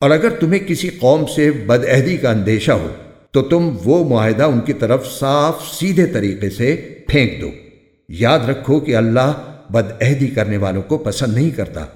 اور اگر تمہیں کسی قوم سے بدعہدی کا اندیشہ ہو، تو تم وہ معاہدہ ان کی طرف صاف سیدھے طریقے سے پھینک دو۔ یاد رکھو کہ اللہ بدعہدی کرنے والوں کو پسند نہیں کرتا۔